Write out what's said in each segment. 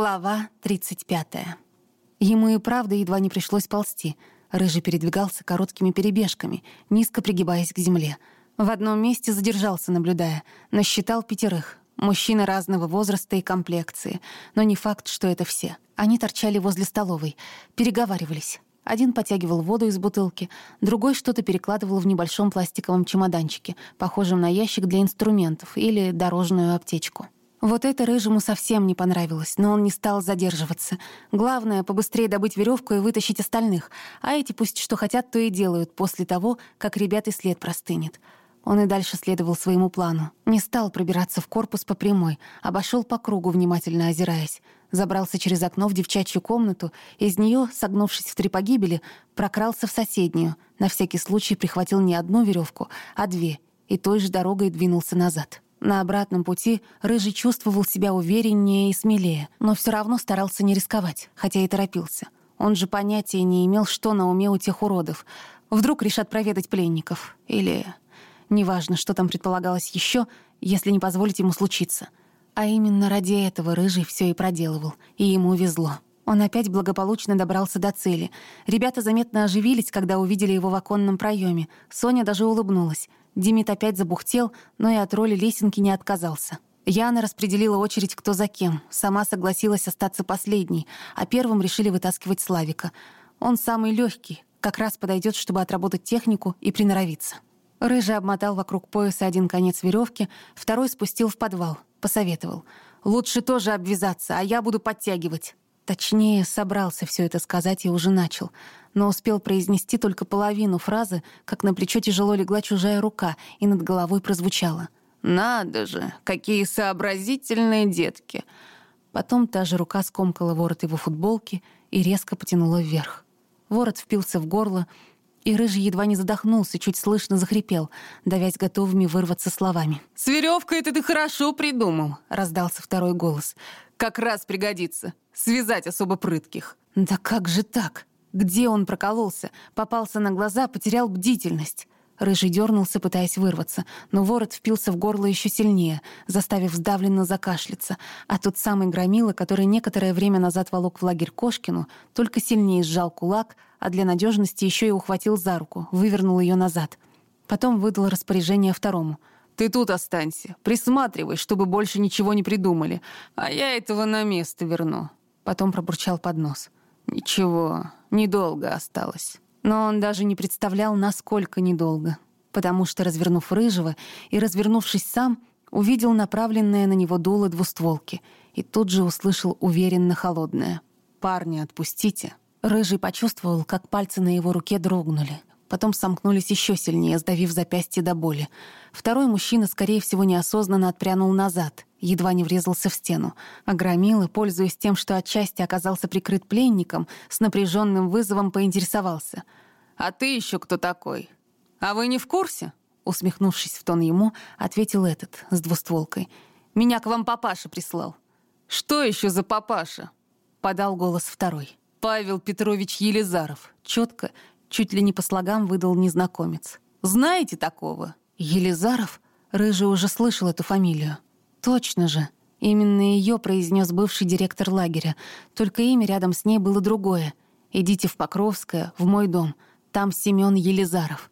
Глава 35. Ему и правда едва не пришлось ползти. Рыжий передвигался короткими перебежками, низко пригибаясь к земле. В одном месте задержался, наблюдая. Насчитал пятерых. Мужчины разного возраста и комплекции. Но не факт, что это все. Они торчали возле столовой, переговаривались. Один потягивал воду из бутылки, другой что-то перекладывал в небольшом пластиковом чемоданчике, похожем на ящик для инструментов или дорожную аптечку. Вот это Рыжему совсем не понравилось, но он не стал задерживаться. Главное — побыстрее добыть веревку и вытащить остальных, а эти пусть что хотят, то и делают после того, как ребят след простынет. Он и дальше следовал своему плану. Не стал пробираться в корпус по прямой, обошел по кругу, внимательно озираясь. Забрался через окно в девчачью комнату, из нее, согнувшись в три погибели, прокрался в соседнюю, на всякий случай прихватил не одну веревку, а две, и той же дорогой двинулся назад. На обратном пути Рыжий чувствовал себя увереннее и смелее, но все равно старался не рисковать, хотя и торопился. Он же понятия не имел, что на уме у тех уродов. Вдруг решат проведать пленников. Или... Неважно, что там предполагалось еще, если не позволить ему случиться. А именно ради этого Рыжий все и проделывал, и ему везло. Он опять благополучно добрался до цели. Ребята заметно оживились, когда увидели его в оконном проеме. Соня даже улыбнулась. Димит опять забухтел, но и от роли лесенки не отказался. Яна распределила очередь кто за кем. Сама согласилась остаться последней, а первым решили вытаскивать Славика. Он самый легкий, как раз подойдет, чтобы отработать технику и приноровиться. Рыжий обмотал вокруг пояса один конец веревки, второй спустил в подвал, посоветовал. «Лучше тоже обвязаться, а я буду подтягивать». Точнее, собрался все это сказать и уже начал, но успел произнести только половину фразы, как на плечо тяжело легла чужая рука, и над головой прозвучало. «Надо же, какие сообразительные детки!» Потом та же рука скомкала ворот его футболки и резко потянула вверх. Ворот впился в горло, и Рыжий едва не задохнулся, чуть слышно захрипел, давясь готовыми вырваться словами. «С веревкой это ты хорошо придумал!» — раздался второй голос. «Как раз пригодится!» связать особо прытких. Да как же так? Где он прокололся? Попался на глаза, потерял бдительность. Рыжий дернулся, пытаясь вырваться, но ворот впился в горло еще сильнее, заставив сдавленно закашляться. А тот самый громила, который некоторое время назад волок в лагерь Кошкину, только сильнее сжал кулак, а для надежности еще и ухватил за руку, вывернул ее назад. Потом выдал распоряжение второму — ты тут останься, присматривай, чтобы больше ничего не придумали, а я этого на место верну. Потом пробурчал под нос. «Ничего, недолго осталось». Но он даже не представлял, насколько недолго. Потому что, развернув рыжего и развернувшись сам, увидел направленное на него дуло двустволки и тут же услышал уверенно холодное. «Парни, отпустите». Рыжий почувствовал, как пальцы на его руке дрогнули. Потом сомкнулись еще сильнее, сдавив запястье до боли. Второй мужчина, скорее всего, неосознанно отпрянул назад едва не врезался в стену. А Громила, пользуясь тем, что отчасти оказался прикрыт пленником, с напряженным вызовом поинтересовался. «А ты еще кто такой? А вы не в курсе?» Усмехнувшись в тон ему, ответил этот с двустволкой. «Меня к вам папаша прислал». «Что еще за папаша?» Подал голос второй. «Павел Петрович Елизаров». Четко, чуть ли не по слогам выдал незнакомец. «Знаете такого?» «Елизаров?» Рыжий уже слышал эту фамилию. Точно же. Именно ее произнес бывший директор лагеря. Только имя рядом с ней было другое. «Идите в Покровское, в мой дом. Там Семен Елизаров».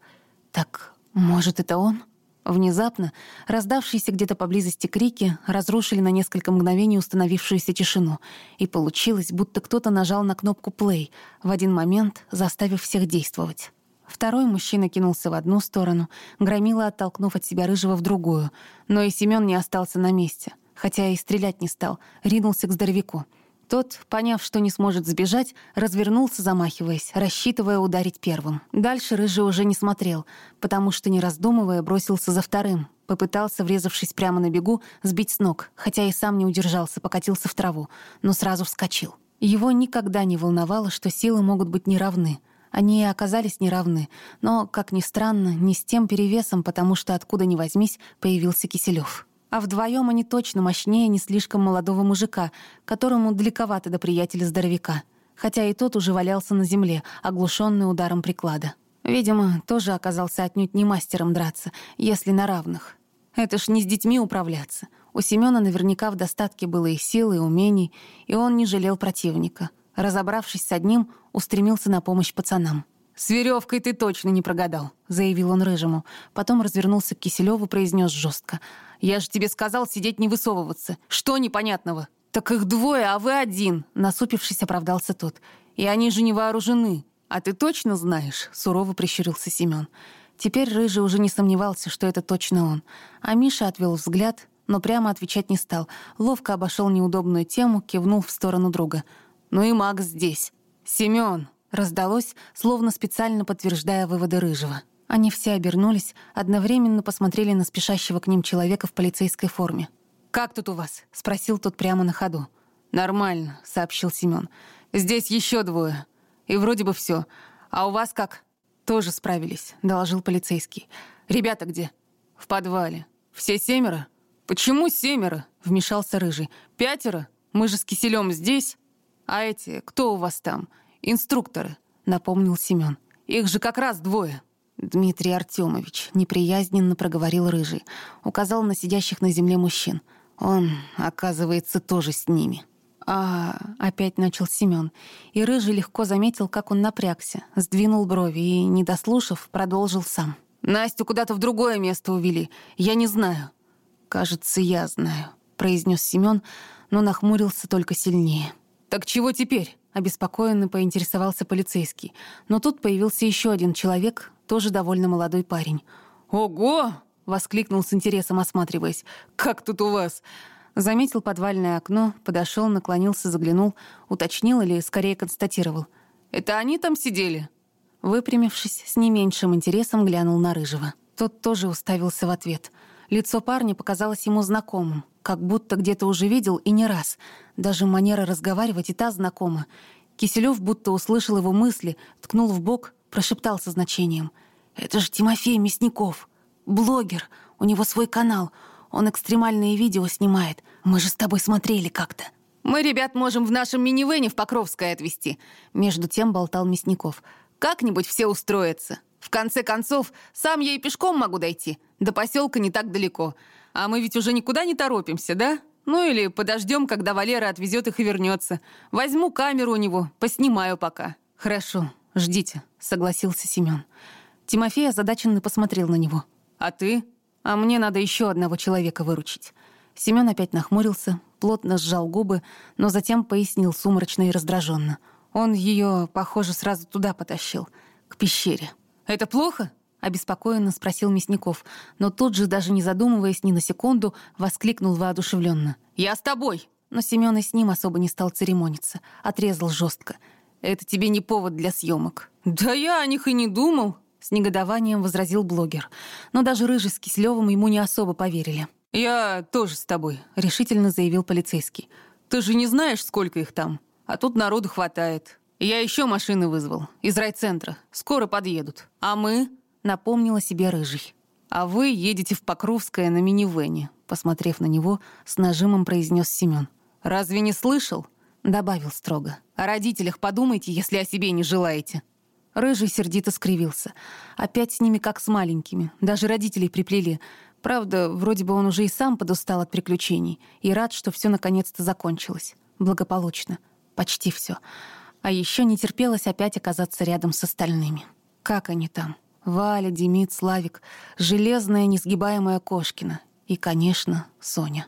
Так, может, это он? Внезапно раздавшиеся где-то поблизости крики разрушили на несколько мгновений установившуюся тишину, и получилось, будто кто-то нажал на кнопку «плей», в один момент заставив всех действовать. Второй мужчина кинулся в одну сторону, громила, оттолкнув от себя рыжего в другую. Но и Семён не остался на месте. Хотя и стрелять не стал, ринулся к здоровяку. Тот, поняв, что не сможет сбежать, развернулся, замахиваясь, рассчитывая ударить первым. Дальше Рыжий уже не смотрел, потому что, не раздумывая, бросился за вторым. Попытался, врезавшись прямо на бегу, сбить с ног, хотя и сам не удержался, покатился в траву, но сразу вскочил. Его никогда не волновало, что силы могут быть неравны — они и оказались неравны, но, как ни странно, не с тем перевесом, потому что откуда ни возьмись появился Киселев. А вдвоем они точно мощнее не слишком молодого мужика, которому далековато до приятеля-здоровяка, хотя и тот уже валялся на земле, оглушенный ударом приклада. Видимо, тоже оказался отнюдь не мастером драться, если на равных. Это ж не с детьми управляться. У Семёна наверняка в достатке было и сил, и умений, и он не жалел противника. Разобравшись с одним, устремился на помощь пацанам. «С веревкой ты точно не прогадал», — заявил он Рыжему. Потом развернулся к Киселеву, произнес жестко. «Я же тебе сказал сидеть не высовываться. Что непонятного?» «Так их двое, а вы один», — насупившись, оправдался тот. «И они же не вооружены. А ты точно знаешь?» — сурово прищурился Семен. Теперь Рыжий уже не сомневался, что это точно он. А Миша отвел взгляд, но прямо отвечать не стал. Ловко обошел неудобную тему, кивнул в сторону друга. «Ну и Макс здесь. Семен!» Раздалось, словно специально подтверждая выводы Рыжего. Они все обернулись, одновременно посмотрели на спешащего к ним человека в полицейской форме. «Как тут у вас?» — спросил тот прямо на ходу. «Нормально», — сообщил Семен. «Здесь еще двое. И вроде бы все. А у вас как?» «Тоже справились», — доложил полицейский. «Ребята где?» «В подвале. Все семеро?» «Почему семеро?» — вмешался Рыжий. «Пятеро? Мы же с Киселем здесь. А эти, кто у вас там?» «Инструкторы», — напомнил Семен. «Их же как раз двое». Дмитрий Артемович неприязненно проговорил Рыжий, указал на сидящих на земле мужчин. Он, оказывается, тоже с ними. «А...» — опять начал Семен. И Рыжий легко заметил, как он напрягся, сдвинул брови и, не дослушав, продолжил сам. «Настю куда-то в другое место увели. Я не знаю». «Кажется, я знаю», — произнес Семен, но нахмурился только сильнее. «Так чего теперь?» Обеспокоенно поинтересовался полицейский. Но тут появился еще один человек, тоже довольно молодой парень. «Ого!» — воскликнул с интересом, осматриваясь. «Как тут у вас?» Заметил подвальное окно, подошел, наклонился, заглянул, уточнил или скорее констатировал. «Это они там сидели?» Выпрямившись, с не меньшим интересом глянул на Рыжего. Тот тоже уставился в ответ. Лицо парня показалось ему знакомым как будто где-то уже видел и не раз. Даже манера разговаривать и та знакома. Киселев будто услышал его мысли, ткнул в бок, прошептал со значением. «Это же Тимофей Мясников, блогер, у него свой канал, он экстремальные видео снимает, мы же с тобой смотрели как-то». «Мы ребят можем в нашем минивэне в Покровское отвезти», — между тем болтал Мясников. «Как-нибудь все устроятся. В конце концов, сам я и пешком могу дойти. До поселка не так далеко. А мы ведь уже никуда не торопимся, да? Ну или подождем, когда Валера отвезет их и вернется. Возьму камеру у него, поснимаю пока. Хорошо, ждите, согласился Семен. Тимофей озадаченно посмотрел на него. А ты? А мне надо еще одного человека выручить. Семен опять нахмурился, плотно сжал губы, но затем пояснил сумрачно и раздраженно. Он ее, похоже, сразу туда потащил, к пещере. «Это плохо?» — обеспокоенно спросил Мясников, но тут же, даже не задумываясь ни на секунду, воскликнул воодушевленно. «Я с тобой!» Но Семен и с ним особо не стал церемониться, отрезал жестко. «Это тебе не повод для съемок». «Да я о них и не думал!» С негодованием возразил блогер. Но даже Рыжий с Кислевым ему не особо поверили. «Я тоже с тобой», — решительно заявил полицейский. «Ты же не знаешь, сколько их там? А тут народу хватает. Я еще машины вызвал. Из райцентра. Скоро подъедут. А мы...» напомнила себе рыжий. «А вы едете в Покровское на минивэне», — посмотрев на него, с нажимом произнес Семен. «Разве не слышал?» — добавил строго. «О родителях подумайте, если о себе не желаете». Рыжий сердито скривился. Опять с ними как с маленькими. Даже родителей приплели. Правда, вроде бы он уже и сам подустал от приключений и рад, что все наконец-то закончилось. Благополучно. Почти все. А еще не терпелось опять оказаться рядом с остальными. Как они там? Валя, Демид, Славик, железная несгибаемая Кошкина и, конечно, Соня.